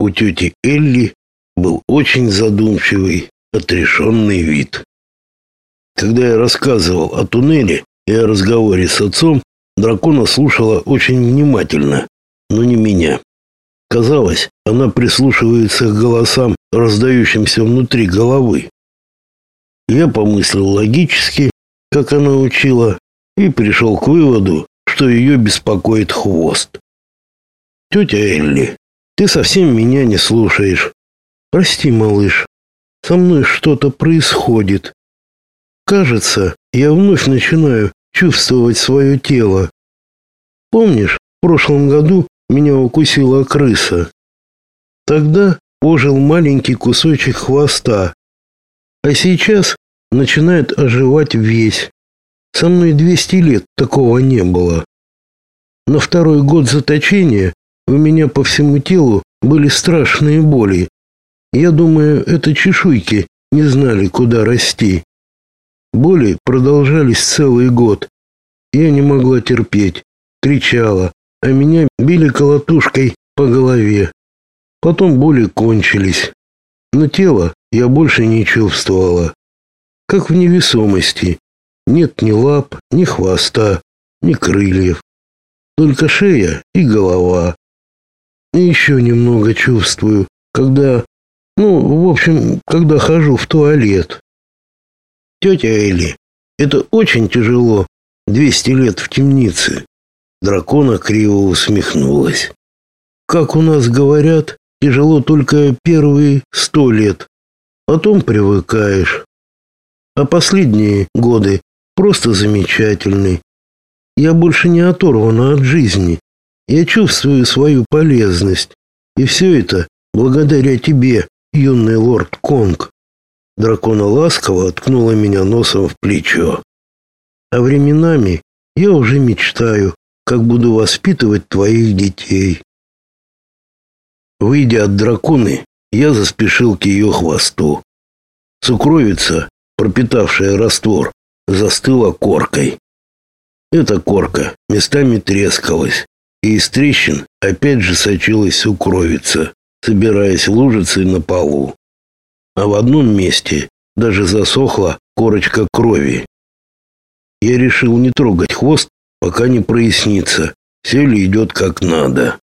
У тети Элли был очень задумчивый, отрешенный вид. Когда я рассказывал о туннеле и о разговоре с отцом, дракона слушала очень внимательно, но не меня. Казалось, она прислушивается к голосам, раздающимся внутри головы. Я помыслил логически, как она учила, и пришел к выводу, что ее беспокоит хвост. Тетя Элли, ты совсем меня не слушаешь. Прости, малыш. Со мной что-то происходит. Кажется, я вновь начинаю чувствовать свое тело. Помнишь, в прошлом году меня укусила крыса? Тогда ожил маленький кусочек хвоста. А сейчас начинает оживать весь. Со мной 200 лет такого не было. На второй год заточения у меня по всему телу были страшные боли. Я думаю, это чешуйки не знали, куда расти. Боли продолжались целый год. Я не могла терпеть, кричала, а меня били колотушкой по голове. Потом боли кончились. Но тело я больше не чувствовала. Как в невесомости. Нет ни лап, ни хвоста, ни крыльев. Только шея и голова. И еще немного чувствую, когда, ну, в общем, когда хожу в туалет. Тетя Элли, это очень тяжело, двести лет в темнице. Дракона криво усмехнулась. Как у нас говорят, тяжело только первые сто лет. Потом привыкаешь. А последние годы просто замечательны. Я больше не оторвана от жизни. Я чувствую свою полезность. И все это благодаря тебе, юный лорд Конг. Дракона ласково ткнула меня носом в плечо. А временами я уже мечтаю, как буду воспитывать твоих детей. Выйдя от драконы, я заспешил к ее хвосту. Сукровица, пропитавшая раствор, застыла коркой. Эта корка местами трескалась, и из трещин опять же сочилась сукровица, собираясь лужицей на полу. А в одном месте даже засохла корочка крови. Я решил не трогать хвост, пока не прояснится, все ли идет как надо.